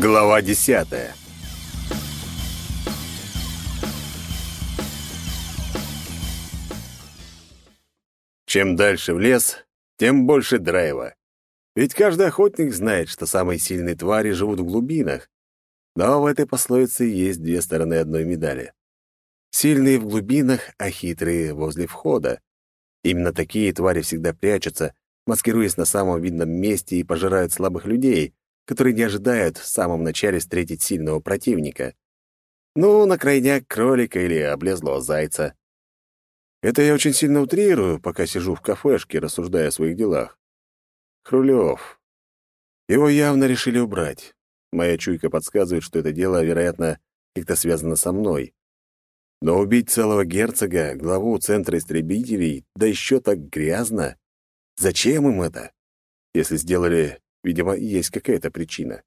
Глава десятая Чем дальше в лес, тем больше драйва. Ведь каждый охотник знает, что самые сильные твари живут в глубинах. Но в этой пословице есть две стороны одной медали. Сильные в глубинах, а хитрые возле входа. Именно такие твари всегда прячутся, маскируясь на самом видном месте и пожирают слабых людей, которые не ожидают в самом начале встретить сильного противника. Ну, на крайняк кролика или облезлого зайца. Это я очень сильно утрирую, пока сижу в кафешке, рассуждая о своих делах. Хрулев. Его явно решили убрать. Моя чуйка подсказывает, что это дело, вероятно, как-то связано со мной. Но убить целого герцога, главу центра истребителей, да еще так грязно. Зачем им это? Если сделали, видимо, есть какая-то причина.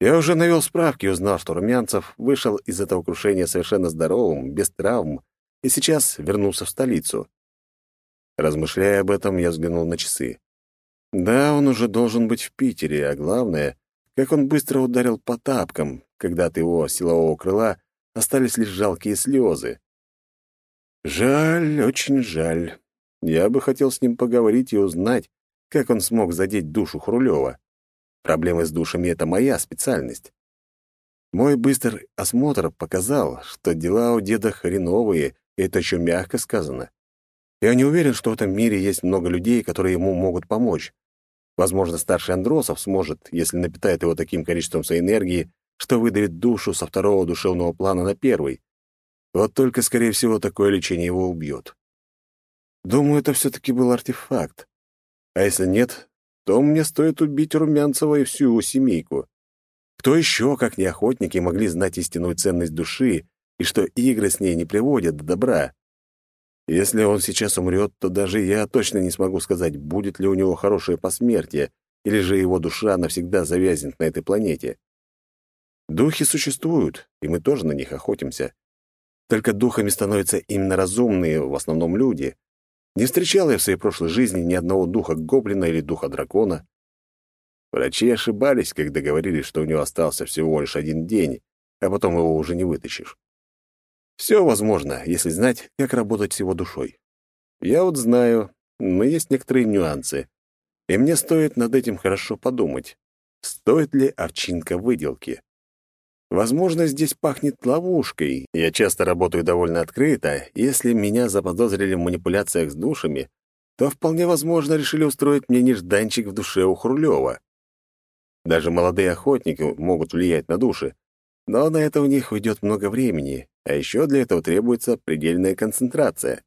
Я уже навел справки и узнал, что Румянцев вышел из этого крушения совершенно здоровым, без травм, и сейчас вернулся в столицу. Размышляя об этом, я взглянул на часы. Да, он уже должен быть в Питере, а главное, как он быстро ударил по тапкам, когда от его силового крыла остались лишь жалкие слезы. Жаль, очень жаль. Я бы хотел с ним поговорить и узнать, как он смог задеть душу Хрулева. Проблемы с душами — это моя специальность. Мой быстрый осмотр показал, что дела у деда хреновые, и это еще мягко сказано. Я не уверен, что в этом мире есть много людей, которые ему могут помочь. Возможно, старший Андросов сможет, если напитает его таким количеством своей энергии, что выдавит душу со второго душевного плана на первый. Вот только, скорее всего, такое лечение его убьет. Думаю, это все-таки был артефакт. А если нет, то мне стоит убить Румянцева и всю его семейку. Кто еще, как не охотники, могли знать истинную ценность души и что игры с ней не приводят до добра? Если он сейчас умрет, то даже я точно не смогу сказать, будет ли у него хорошее посмертие, или же его душа навсегда завязнет на этой планете. Духи существуют, и мы тоже на них охотимся. Только духами становятся именно разумные, в основном люди. Не встречал я в своей прошлой жизни ни одного духа гоблина или духа дракона. Врачи ошибались, когда говорили, что у него остался всего лишь один день, а потом его уже не вытащишь. Все возможно, если знать, как работать с его душой. Я вот знаю, но есть некоторые нюансы, и мне стоит над этим хорошо подумать. Стоит ли овчинка выделки? Возможно, здесь пахнет ловушкой. Я часто работаю довольно открыто. Если меня заподозрили в манипуляциях с душами, то вполне возможно решили устроить мне нежданчик в душе у Хрулева. Даже молодые охотники могут влиять на души, но на это у них уйдет много времени, а еще для этого требуется предельная концентрация.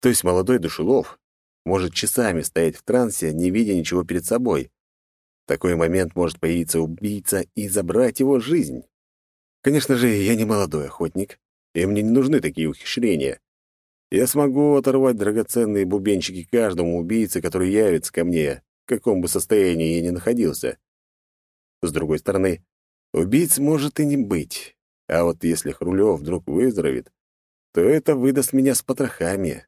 То есть молодой душелов может часами стоять в трансе, не видя ничего перед собой. Такой момент может появиться убийца и забрать его жизнь. Конечно же, я не молодой охотник, и мне не нужны такие ухищрения. Я смогу оторвать драгоценные бубенчики каждому убийце, который явится ко мне, в каком бы состоянии я ни находился. С другой стороны, убийц может и не быть. А вот если Хрулев вдруг выздоровеет, то это выдаст меня с потрохами.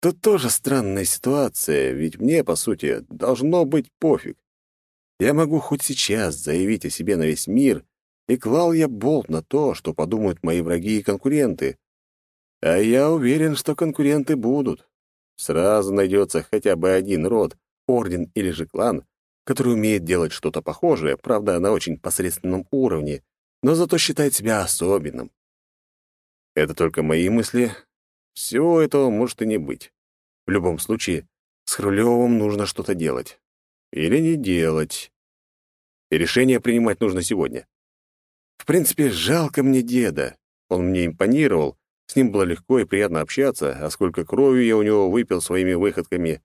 Тут тоже странная ситуация, ведь мне, по сути, должно быть пофиг. Я могу хоть сейчас заявить о себе на весь мир, и клал я болт на то, что подумают мои враги и конкуренты. А я уверен, что конкуренты будут. Сразу найдется хотя бы один род, орден или же клан, который умеет делать что-то похожее, правда, на очень посредственном уровне, но зато считает себя особенным. Это только мои мысли. Всего этого может и не быть. В любом случае, с Хрулевым нужно что-то делать. Или не делать. И решение принимать нужно сегодня. В принципе, жалко мне деда. Он мне импонировал, с ним было легко и приятно общаться, а сколько крови я у него выпил своими выходками.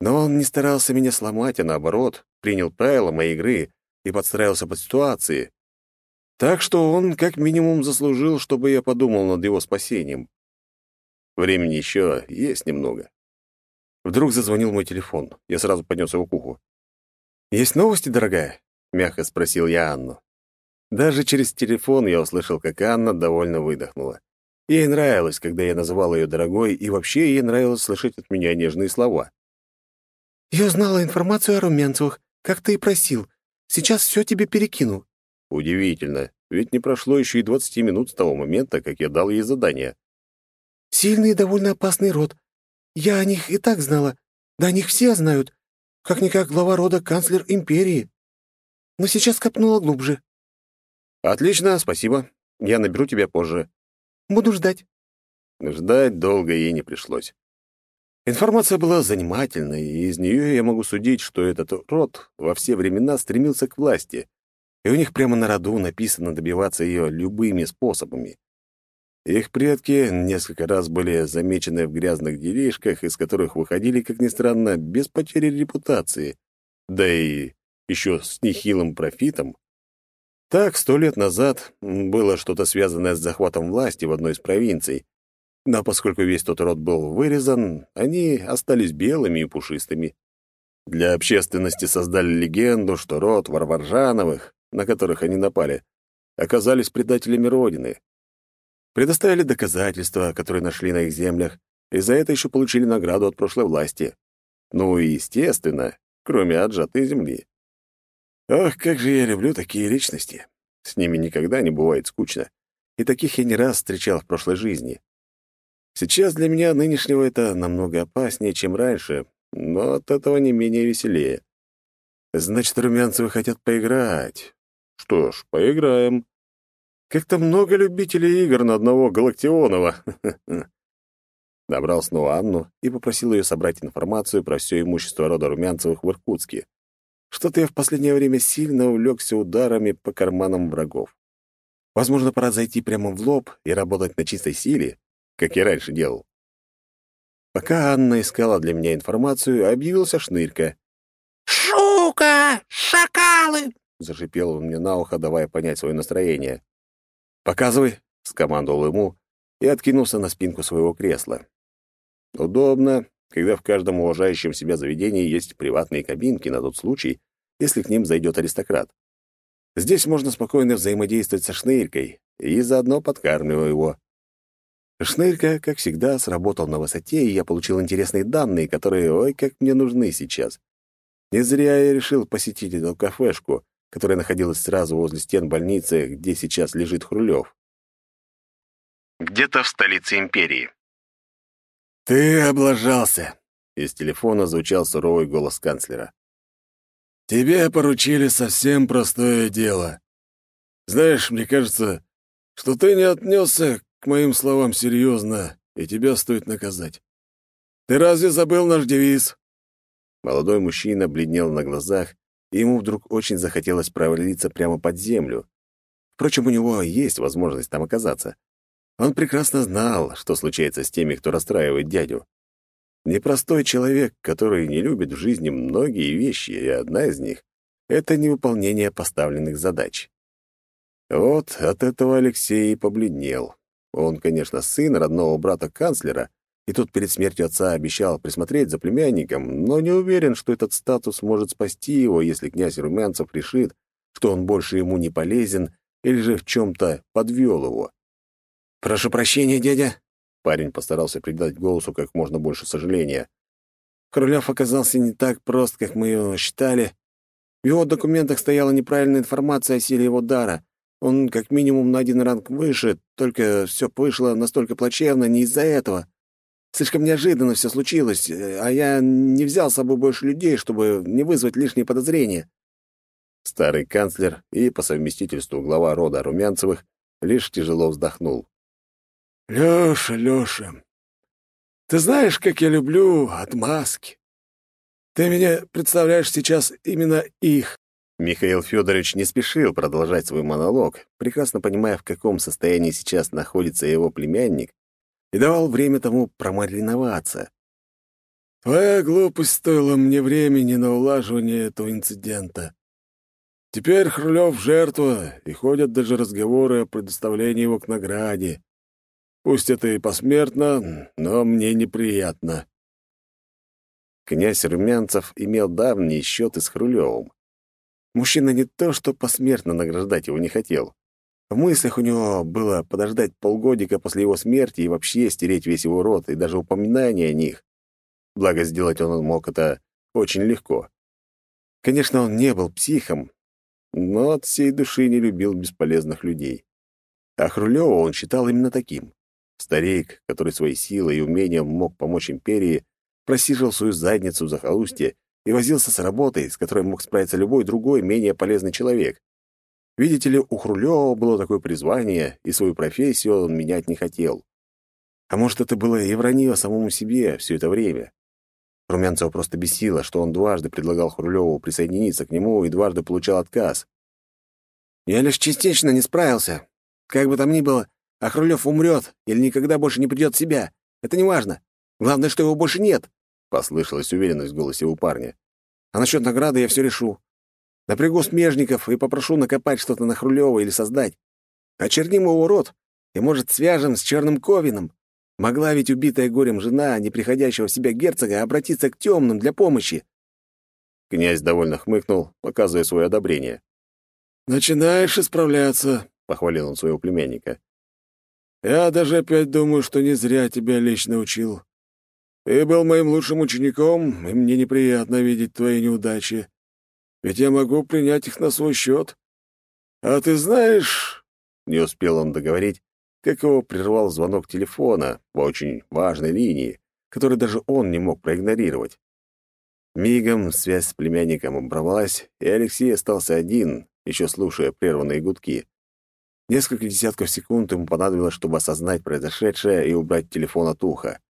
Но он не старался меня сломать, а наоборот, принял правила моей игры и подстраивался под ситуации. Так что он как минимум заслужил, чтобы я подумал над его спасением. Времени еще есть немного. Вдруг зазвонил мой телефон. Я сразу поднес его к уху. «Есть новости, дорогая?» — мягко спросил я Анну. Даже через телефон я услышал, как Анна довольно выдохнула. Ей нравилось, когда я называл ее дорогой, и вообще ей нравилось слышать от меня нежные слова. «Я узнала информацию о Румянцевых, как ты и просил. Сейчас все тебе перекину». Удивительно, ведь не прошло еще и двадцати минут с того момента, как я дал ей задание. «Сильный и довольно опасный род. Я о них и так знала. Да о них все знают. Как-никак глава рода канцлер империи. Но сейчас копнула глубже». «Отлично, спасибо. Я наберу тебя позже». «Буду ждать». Ждать долго ей не пришлось. Информация была занимательной, и из нее я могу судить, что этот род во все времена стремился к власти, и у них прямо на роду написано добиваться ее любыми способами. Их предки несколько раз были замечены в грязных делишках, из которых выходили, как ни странно, без потери репутации, да и еще с нехилым профитом. Так, сто лет назад было что-то связанное с захватом власти в одной из провинций, но поскольку весь тот род был вырезан, они остались белыми и пушистыми. Для общественности создали легенду, что род Варваржановых, на которых они напали, оказались предателями Родины. Предоставили доказательства, которые нашли на их землях, и за это еще получили награду от прошлой власти. Ну и, естественно, кроме отжатой земли. Ох, как же я люблю такие личности. С ними никогда не бывает скучно. И таких я не раз встречал в прошлой жизни. Сейчас для меня нынешнего это намного опаснее, чем раньше, но от этого не менее веселее. Значит, румянцевы хотят поиграть. Что ж, поиграем. Как-то много любителей игр на одного Галактионова. Набрал снова Анну и попросил ее собрать информацию про все имущество рода Румянцевых в Иркутске. Что-то я в последнее время сильно увлекся ударами по карманам врагов. Возможно, пора зайти прямо в лоб и работать на чистой силе, как я раньше делал. Пока Анна искала для меня информацию, объявился Шнырька. «Шука! Шакалы!» — зашипел он мне на ухо, давая понять свое настроение. «Показывай!» — скомандовал ему и откинулся на спинку своего кресла. Удобно, когда в каждом уважающем себя заведении есть приватные кабинки на тот случай, если к ним зайдет аристократ. Здесь можно спокойно взаимодействовать со Шнырькой и заодно подкармливаю его. Шнырька, как всегда, сработал на высоте, и я получил интересные данные, которые, ой, как мне нужны сейчас. Не зря я решил посетить эту кафешку, которая находилась сразу возле стен больницы, где сейчас лежит Хрулев. Где-то в столице империи. «Ты облажался!» — из телефона звучал суровый голос канцлера. «Тебе поручили совсем простое дело. Знаешь, мне кажется, что ты не отнесся к моим словам серьезно, и тебя стоит наказать. Ты разве забыл наш девиз?» Молодой мужчина бледнел на глазах, и ему вдруг очень захотелось провалиться прямо под землю. Впрочем, у него есть возможность там оказаться. Он прекрасно знал, что случается с теми, кто расстраивает дядю. Непростой человек, который не любит в жизни многие вещи, и одна из них — это невыполнение поставленных задач. Вот от этого Алексей и побледнел. Он, конечно, сын родного брата канцлера, и тот перед смертью отца обещал присмотреть за племянником, но не уверен, что этот статус может спасти его, если князь Румянцев решит, что он больше ему не полезен или же в чем-то подвел его. «Прошу прощения, дядя», — парень постарался придать голосу как можно больше сожаления. Крулев оказался не так прост, как мы его считали. В его документах стояла неправильная информация о силе его дара, он как минимум на один ранг выше, только все вышло настолько плачевно не из-за этого. Слишком неожиданно все случилось, а я не взял с собой больше людей, чтобы не вызвать лишние подозрения». Старый канцлер и по совместительству глава рода Румянцевых лишь тяжело вздохнул. «Лёша, Лёша, ты знаешь, как я люблю отмазки. Ты меня представляешь сейчас именно их. Михаил Федорович не спешил продолжать свой монолог, прекрасно понимая, в каком состоянии сейчас находится его племянник, и давал время тому промариноваться. «Твоя глупость стоила мне времени на улаживание этого инцидента. Теперь Хрулев — жертва, и ходят даже разговоры о предоставлении его к награде. Пусть это и посмертно, но мне неприятно». Князь Румянцев имел давние счеты с Хрулевым. Мужчина не то что посмертно награждать его не хотел. В мыслях у него было подождать полгодика после его смерти и вообще стереть весь его род и даже упоминания о них. Благо, сделать он мог это очень легко. Конечно, он не был психом, но от всей души не любил бесполезных людей. А Хрулева он считал именно таким. Старик, который своей силой и умением мог помочь империи, просиживал свою задницу в захолустье и возился с работой, с которой мог справиться любой другой, менее полезный человек. Видите ли, у Хрулева было такое призвание, и свою профессию он менять не хотел. А может, это было и вранье самому себе все это время. Румянцева просто бесило, что он дважды предлагал Хрулеву присоединиться к нему и дважды получал отказ. «Я лишь частично не справился. Как бы там ни было, а Хрулев умрет или никогда больше не придет в себя. Это не важно. Главное, что его больше нет», — послышалась уверенность в голосе у парня. «А насчет награды я все решу. Напрягу смежников и попрошу накопать что-то на Хрулева или создать. Очерним его рот и, может, свяжем с черным ковином. Могла ведь убитая горем жена, не приходящего в себя герцога, обратиться к темным для помощи. Князь довольно хмыкнул, показывая свое одобрение. «Начинаешь исправляться», — похвалил он своего племянника. «Я даже опять думаю, что не зря тебя лично учил. Ты был моим лучшим учеником, и мне неприятно видеть твои неудачи. Ведь я могу принять их на свой счет. А ты знаешь...» Не успел он договорить, как его прервал звонок телефона по очень важной линии, который даже он не мог проигнорировать. Мигом связь с племянником оборвалась, и Алексей остался один, еще слушая прерванные гудки. Несколько десятков секунд ему понадобилось, чтобы осознать произошедшее и убрать телефон от уха.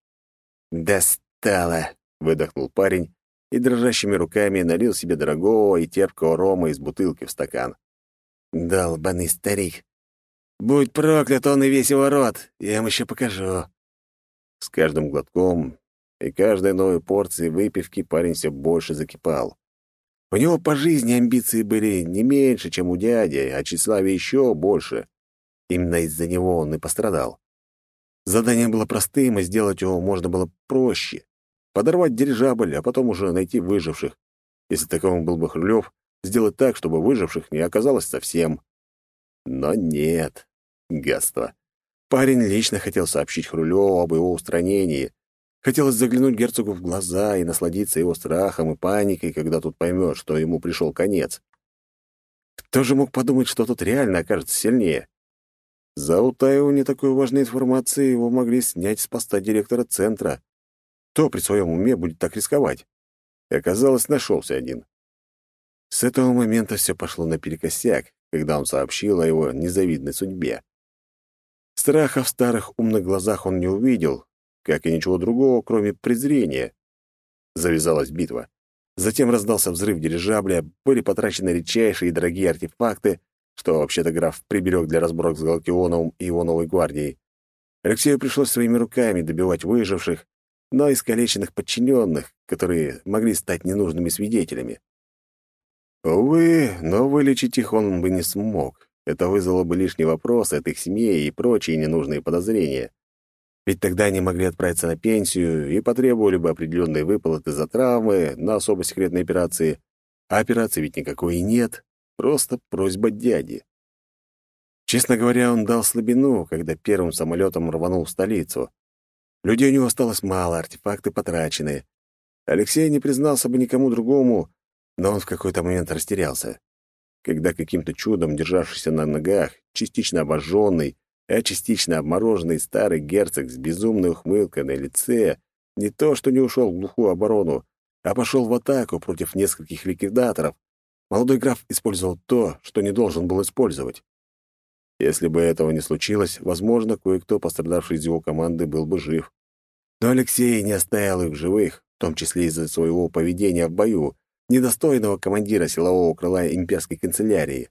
«Достало!» — выдохнул парень и дрожащими руками налил себе дорогого и терпкого рома из бутылки в стакан. «Долбанный старик! Будь проклят он и весь его род, я им еще покажу». С каждым глотком и каждой новой порцией выпивки парень все больше закипал. У него по жизни амбиции были не меньше, чем у дяди, а тщеславие еще больше. Именно из-за него он и пострадал. Задание было простым, и сделать его можно было проще. Подорвать дирижабль, а потом уже найти выживших. Если таковым был бы Хрулев, сделать так, чтобы выживших не оказалось совсем. Но нет, гадство. Парень лично хотел сообщить Хрулеву об его устранении. Хотелось заглянуть герцогу в глаза и насладиться его страхом и паникой, когда тут поймет, что ему пришел конец. Кто же мог подумать, что тут реально окажется сильнее? За утаивание такой важной информации его могли снять с поста директора центра. Кто при своем уме будет так рисковать? И оказалось, нашелся один. С этого момента все пошло наперекосяк, когда он сообщил о его незавидной судьбе. Страха в старых умных глазах он не увидел, как и ничего другого, кроме презрения. Завязалась битва. Затем раздался взрыв дирижабля, были потрачены редчайшие и дорогие артефакты, что вообще-то граф приберег для разборок с Галактионовым и его новой гвардией. Алексею пришлось своими руками добивать выживших, но искалеченных подчиненных, которые могли стать ненужными свидетелями. Увы, но вылечить их он бы не смог. Это вызвало бы лишние вопросы от их семей и прочие ненужные подозрения. Ведь тогда они могли отправиться на пенсию и потребовали бы определенные выплаты за травмы на особо секретные операции. А операции ведь никакой и нет. Просто просьба дяди. Честно говоря, он дал слабину, когда первым самолетом рванул в столицу. Людей у него осталось мало, артефакты потрачены. Алексей не признался бы никому другому, но он в какой-то момент растерялся. Когда каким-то чудом державшийся на ногах, частично обожженный, а частично обмороженный старый герцог с безумной ухмылкой на лице не то что не ушел в глухую оборону, а пошел в атаку против нескольких ликвидаторов, молодой граф использовал то, что не должен был использовать. Если бы этого не случилось, возможно, кое-кто, пострадавший из его команды, был бы жив. Но Алексей не оставил их живых, в том числе из-за своего поведения в бою, недостойного командира силового крыла имперской канцелярии.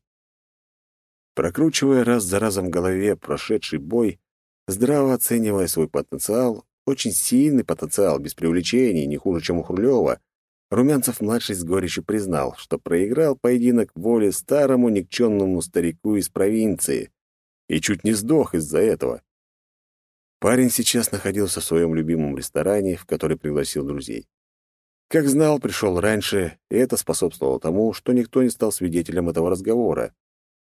Прокручивая раз за разом в голове прошедший бой, здраво оценивая свой потенциал, очень сильный потенциал, без привлечений, не хуже, чем у Хрулева, Румянцев-младший с горечью признал, что проиграл поединок воле старому никчемному старику из провинции и чуть не сдох из-за этого. Парень сейчас находился в своем любимом ресторане, в который пригласил друзей. Как знал, пришел раньше, и это способствовало тому, что никто не стал свидетелем этого разговора.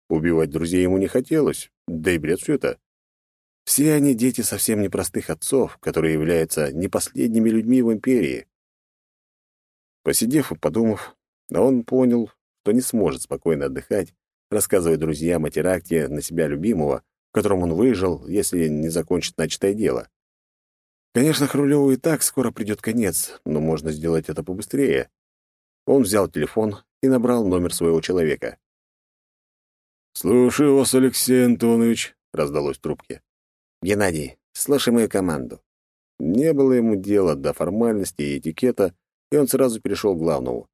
Убивать друзей ему не хотелось, да и бред все это. Все они дети совсем непростых отцов, которые являются не последними людьми в империи. Посидев и подумав, он понял, что не сможет спокойно отдыхать, рассказывая друзьям о теракте на себя любимого, в котором он выжил, если не закончит начатое дело. Конечно, Хрулеву и так скоро придет конец, но можно сделать это побыстрее. Он взял телефон и набрал номер своего человека. «Слушаю вас, Алексей Антонович», — раздалось в трубке. «Геннадий, слушай мою команду». Не было ему дела до формальности и этикета, и он сразу перешел к главному.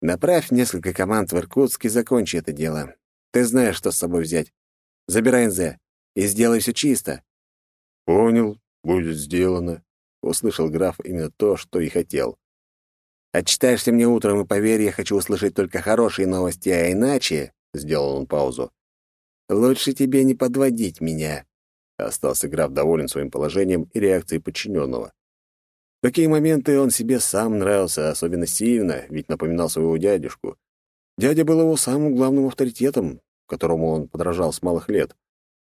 «Направь несколько команд в Иркутск и закончи это дело. Ты знаешь, что с собой взять. Забирай НЗ и сделай все чисто». «Понял, будет сделано», — услышал граф именно то, что и хотел. «Отчитаешься мне утром, и поверь, я хочу услышать только хорошие новости, а иначе...» — сделал он паузу. «Лучше тебе не подводить меня». Остался граф доволен своим положением и реакцией подчиненного. Такие моменты он себе сам нравился особенно сильно, ведь напоминал своего дядюшку. Дядя был его самым главным авторитетом, которому он подражал с малых лет.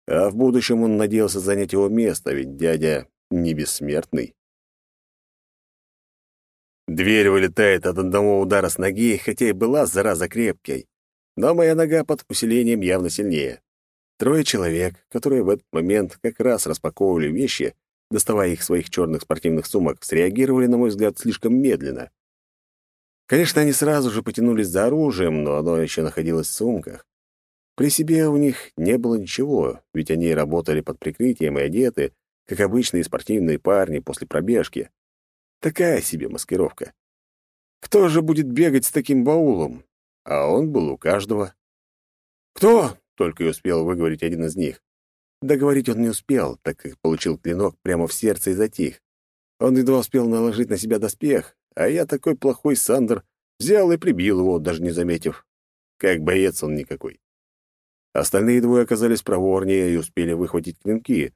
А в будущем он надеялся занять его место, ведь дядя не бессмертный. Дверь вылетает от одного удара с ноги, хотя и была зараза крепкой. Но моя нога под усилением явно сильнее. Трое человек, которые в этот момент как раз распаковывали вещи, доставая их своих черных спортивных сумок, среагировали, на мой взгляд, слишком медленно. Конечно, они сразу же потянулись за оружием, но оно еще находилось в сумках. При себе у них не было ничего, ведь они работали под прикрытием и одеты, как обычные спортивные парни после пробежки. Такая себе маскировка. Кто же будет бегать с таким баулом? А он был у каждого. «Кто?» — только и успел выговорить один из них. Договорить он не успел, так как получил клинок прямо в сердце и затих. Он едва успел наложить на себя доспех, а я такой плохой Сандер взял и прибил его, даже не заметив. Как боец он никакой. Остальные двое оказались проворнее и успели выхватить клинки,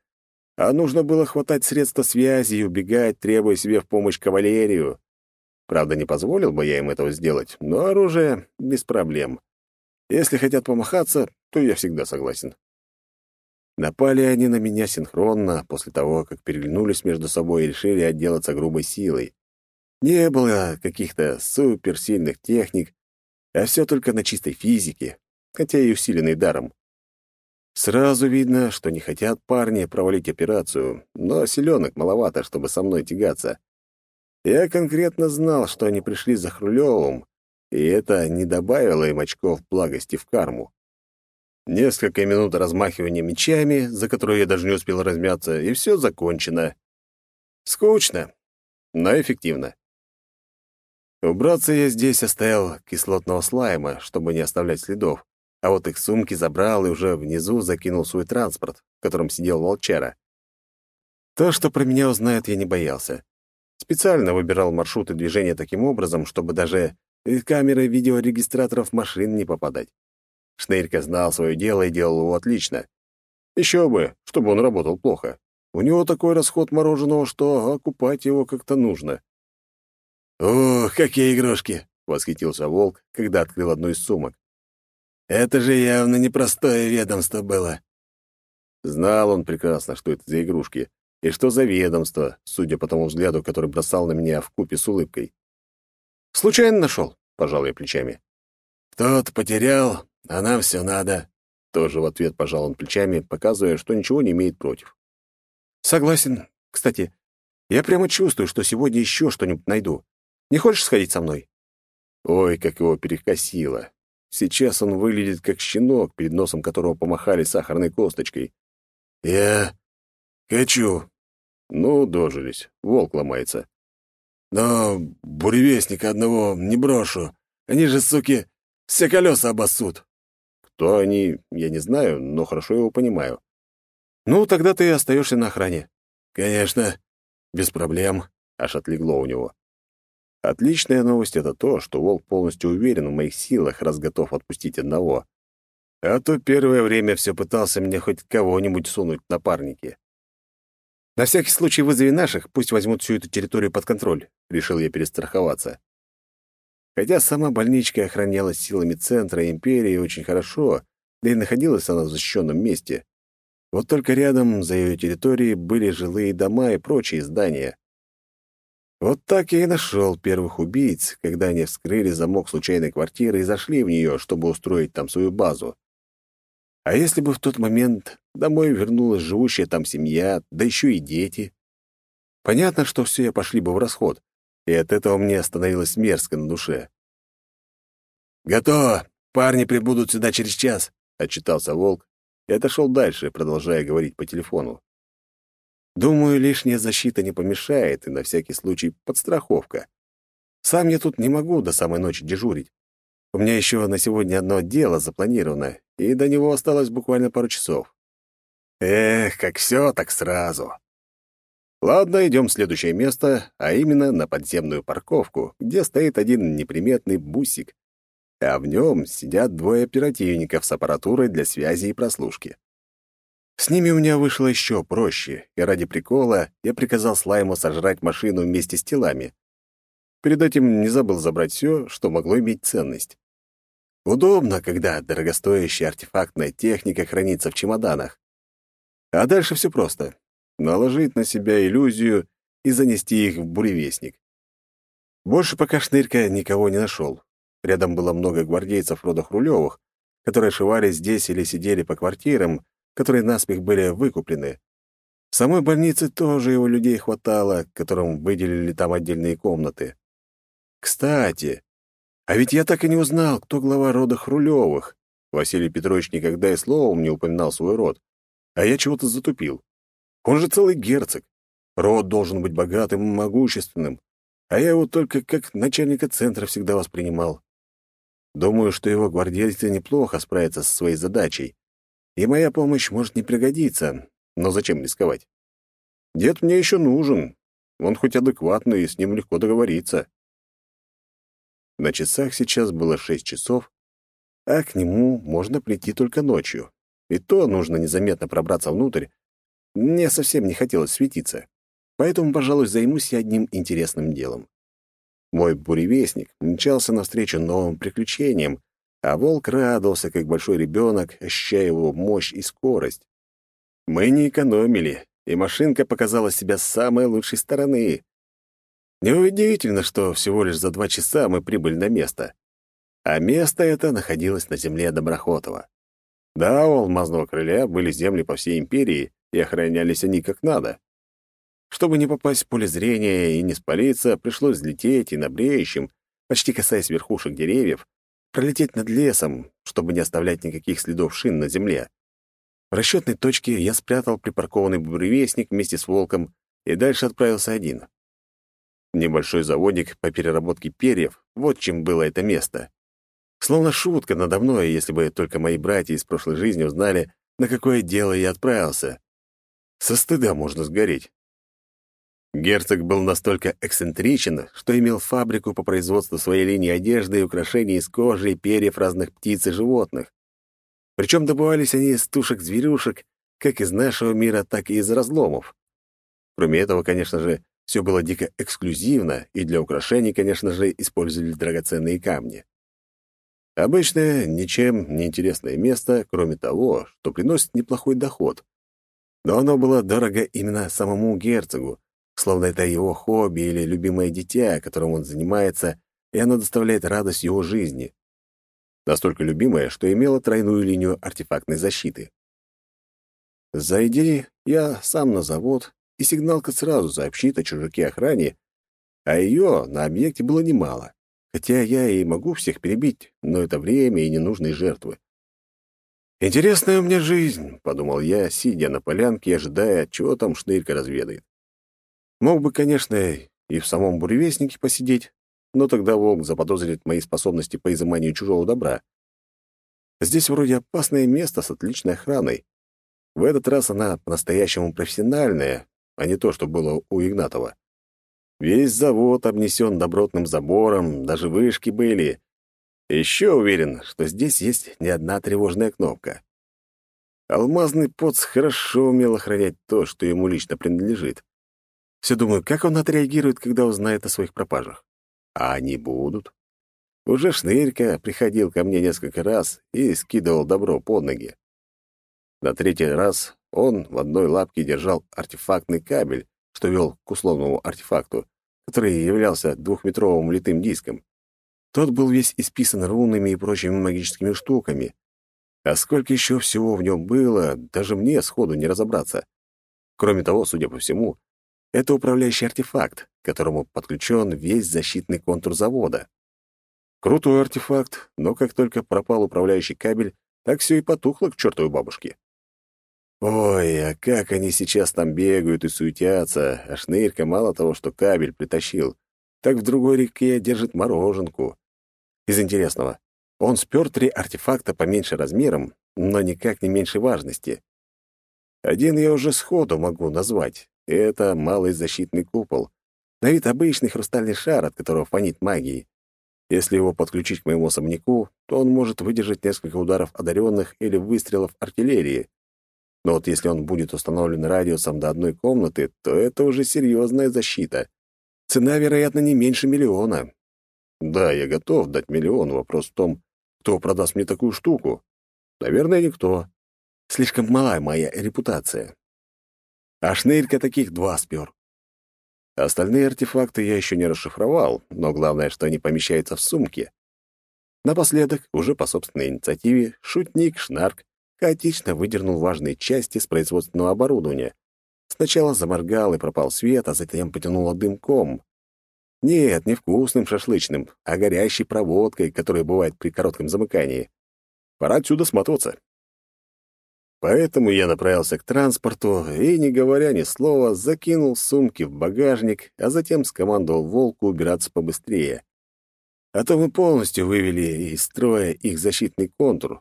а нужно было хватать средства связи и убегать, требуя себе в помощь кавалерию. Правда, не позволил бы я им этого сделать, но оружие без проблем. Если хотят помахаться, то я всегда согласен. Напали они на меня синхронно после того, как переглянулись между собой и решили отделаться грубой силой. Не было каких-то суперсильных техник, а все только на чистой физике, хотя и усиленной даром. Сразу видно, что не хотят парни провалить операцию, но селенок маловато, чтобы со мной тягаться. Я конкретно знал, что они пришли за Хрулевым, и это не добавило им очков благости в карму. Несколько минут размахивания мечами, за которые я даже не успел размяться, и все закончено. Скучно, но эффективно. Убраться я здесь оставил кислотного слайма, чтобы не оставлять следов, а вот их сумки забрал и уже внизу закинул свой транспорт, в котором сидел волчара. То, что про меня узнают, я не боялся. Специально выбирал маршруты движения таким образом, чтобы даже камеры видеорегистраторов машин не попадать. Шнырька знал свое дело и делал его отлично. Еще бы, чтобы он работал плохо. У него такой расход мороженого, что окупать его как-то нужно. «Ух, какие игрушки!» — восхитился Волк, когда открыл одну из сумок. «Это же явно непростое ведомство было». Знал он прекрасно, что это за игрушки, и что за ведомство, судя по тому взгляду, который бросал на меня в купе с улыбкой. «Случайно нашел?» — пожал я плечами. «Кто-то потерял, а нам все надо», — тоже в ответ пожал он плечами, показывая, что ничего не имеет против. «Согласен. Кстати, я прямо чувствую, что сегодня еще что-нибудь найду. Не хочешь сходить со мной?» Ой, как его перекосило. Сейчас он выглядит как щенок, перед носом которого помахали сахарной косточкой. «Я хочу». Ну, дожились. Волк ломается. «Но буревестника одного не брошу. Они же, суки, все колеса обоссут». Кто они, я не знаю, но хорошо его понимаю. «Ну, тогда ты остаешься на охране». «Конечно, без проблем», — аж отлегло у него. Отличная новость — это то, что Волк полностью уверен в моих силах, раз готов отпустить одного. А то первое время все пытался мне хоть кого-нибудь сунуть напарники. «На всякий случай вызови наших, пусть возьмут всю эту территорию под контроль», — решил я перестраховаться. Хотя сама больничка охранялась силами центра империи очень хорошо, да и находилась она в защищенном месте. Вот только рядом, за ее территорией, были жилые дома и прочие здания. Вот так я и нашел первых убийц, когда они вскрыли замок случайной квартиры и зашли в нее, чтобы устроить там свою базу. А если бы в тот момент домой вернулась живущая там семья, да еще и дети? Понятно, что все пошли бы в расход, и от этого мне становилось мерзко на душе. «Готово! Парни прибудут сюда через час!» — отчитался Волк и отошел дальше, продолжая говорить по телефону. Думаю, лишняя защита не помешает, и на всякий случай подстраховка. Сам я тут не могу до самой ночи дежурить. У меня еще на сегодня одно дело запланировано, и до него осталось буквально пару часов. Эх, как все так сразу. Ладно, идем в следующее место, а именно на подземную парковку, где стоит один неприметный бусик, а в нем сидят двое оперативников с аппаратурой для связи и прослушки. С ними у меня вышло еще проще, и ради прикола я приказал Слайму сожрать машину вместе с телами. Перед этим не забыл забрать все, что могло иметь ценность. Удобно, когда дорогостоящая артефактная техника хранится в чемоданах. А дальше все просто. Наложить на себя иллюзию и занести их в буревестник. Больше пока Шнырька никого не нашел. Рядом было много гвардейцев рода Хрулевых, которые шивались здесь или сидели по квартирам, которые наспех были выкуплены. В самой больнице тоже его людей хватало, которым выделили там отдельные комнаты. Кстати, а ведь я так и не узнал, кто глава рода Хрулевых. Василий Петрович никогда и словом не упоминал свой род, а я чего-то затупил. Он же целый герцог. Род должен быть богатым и могущественным, а я его только как начальника центра всегда воспринимал. Думаю, что его гвардейцы неплохо справятся со своей задачей, и моя помощь может не пригодиться, но зачем рисковать? Дед мне еще нужен. Он хоть адекватный, и с ним легко договориться. На часах сейчас было шесть часов, а к нему можно прийти только ночью. И то нужно незаметно пробраться внутрь. Мне совсем не хотелось светиться. Поэтому, пожалуй, займусь я одним интересным делом. Мой буревестник мчался навстречу новым приключениям, а волк радовался, как большой ребенок, ощущая его мощь и скорость. Мы не экономили, и машинка показала себя с самой лучшей стороны. Неудивительно, что всего лишь за два часа мы прибыли на место. А место это находилось на земле Доброхотова. Да, у алмазного крыля были земли по всей империи, и охранялись они как надо. Чтобы не попасть в поле зрения и не спалиться, пришлось взлететь и на бреющем, почти касаясь верхушек деревьев, пролететь над лесом, чтобы не оставлять никаких следов шин на земле. В расчетной точке я спрятал припаркованный буревестник вместе с волком и дальше отправился один. Небольшой заводик по переработке перьев — вот чем было это место. Словно шутка надо мной, если бы только мои братья из прошлой жизни узнали, на какое дело я отправился. Со стыда можно сгореть. Герцог был настолько эксцентричен, что имел фабрику по производству своей линии одежды и украшений из кожи и перьев разных птиц и животных. Причем добывались они из тушек-зверюшек как из нашего мира, так и из разломов. Кроме этого, конечно же, все было дико эксклюзивно, и для украшений, конечно же, использовали драгоценные камни. Обычное, ничем не интересное место, кроме того, что приносит неплохой доход. Но оно было дорого именно самому герцогу, словно это его хобби или любимое дитя, которым он занимается, и оно доставляет радость его жизни. Настолько любимое, что имело тройную линию артефактной защиты. Зайди я сам на завод, и сигналка сразу сообщит о чужаке охране, а ее на объекте было немало. Хотя я и могу всех перебить, но это время и ненужные жертвы. «Интересная у меня жизнь», — подумал я, сидя на полянке ожидая, чего там шнырька разведает. Мог бы, конечно, и в самом буревестнике посидеть, но тогда волк заподозрит мои способности по изыманию чужого добра. Здесь вроде опасное место с отличной охраной. В этот раз она по-настоящему профессиональная, а не то, что было у Игнатова. Весь завод обнесен добротным забором, даже вышки были. Еще уверен, что здесь есть не одна тревожная кнопка. Алмазный поц хорошо умел охранять то, что ему лично принадлежит. Все думаю, как он отреагирует, когда узнает о своих пропажах. А они будут. Уже Шнырька приходил ко мне несколько раз и скидывал добро под ноги. На третий раз он в одной лапке держал артефактный кабель, что вел к условному артефакту, который являлся двухметровым литым диском. Тот был весь исписан рунами и прочими магическими штуками. А сколько еще всего в нем было, даже мне сходу не разобраться. Кроме того, судя по всему, это управляющий артефакт, к которому подключен весь защитный контур завода. Крутой артефакт, но как только пропал управляющий кабель, так все и потухло к чертовой бабушке. Ой, а как они сейчас там бегают и суетятся, а шнырька мало того, что кабель притащил, так в другой реке держит мороженку. Из интересного, он спер три артефакта поменьше размером, но никак не меньше важности. Один я уже сходу могу назвать. Это малый защитный купол. На вид обычный хрустальный шар, от которого фонит магией. Если его подключить к моему особняку, то он может выдержать несколько ударов одаренных или выстрелов артиллерии. Но вот если он будет установлен радиусом до одной комнаты, то это уже серьезная защита. Цена, вероятно, не меньше миллиона. Да, я готов дать миллион. Вопрос в том, кто продаст мне такую штуку. Наверное, никто. Слишком мала моя репутация. А шнырька таких два спер. Остальные артефакты я еще не расшифровал, но главное, что они помещаются в сумке. Напоследок, уже по собственной инициативе, шутник Шнарк хаотично выдернул важные части с производственного оборудования. Сначала заморгал и пропал свет, а затем потянуло дымком. Нет, не вкусным шашлычным, а горящей проводкой, которая бывает при коротком замыкании. Пора отсюда сматываться. Поэтому я направился к транспорту и, не говоря ни слова, закинул сумки в багажник, а затем скомандовал Волку убираться побыстрее. А то мы полностью вывели из строя их защитный контур,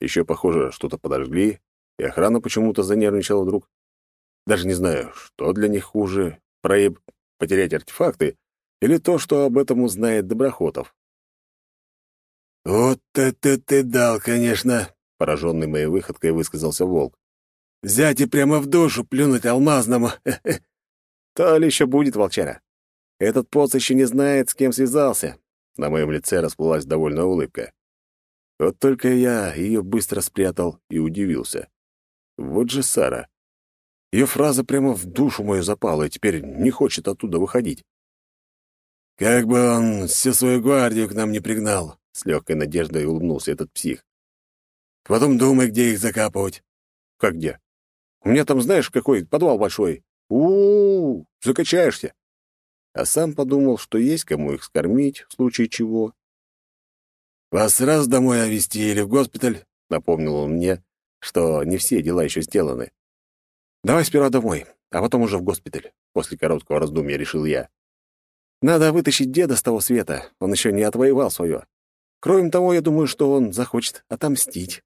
еще, похоже, что-то подожгли, и охрана почему-то занервничала вдруг. Даже не знаю, что для них хуже — проеб потерять артефакты или то, что об этом узнает Доброхотов. «Вот это ты дал, конечно!» — пораженный моей выходкой высказался Волк. «Взять и прямо в душу плюнуть алмазному! То ли еще будет, волчара. Этот поц еще не знает, с кем связался». На моем лице расплылась довольная улыбка. Вот только я ее быстро спрятал и удивился. Вот же Сара. Ее фраза прямо в душу мою запала и теперь не хочет оттуда выходить. «Как бы он всю свою гвардию к нам не пригнал!» — с легкой надеждой улыбнулся этот псих. «Потом думай, где их закапывать». «Как где? У меня там, знаешь, какой подвал большой. у у, -у закачаешься». А сам подумал, что есть кому их скормить, в случае чего. «Вас сразу домой овести или в госпиталь?» — напомнил он мне, что не все дела еще сделаны. «Давай сперва домой, а потом уже в госпиталь», — после короткого раздумья решил я. «Надо вытащить деда с того света, он еще не отвоевал свое. Кроме того, я думаю, что он захочет отомстить».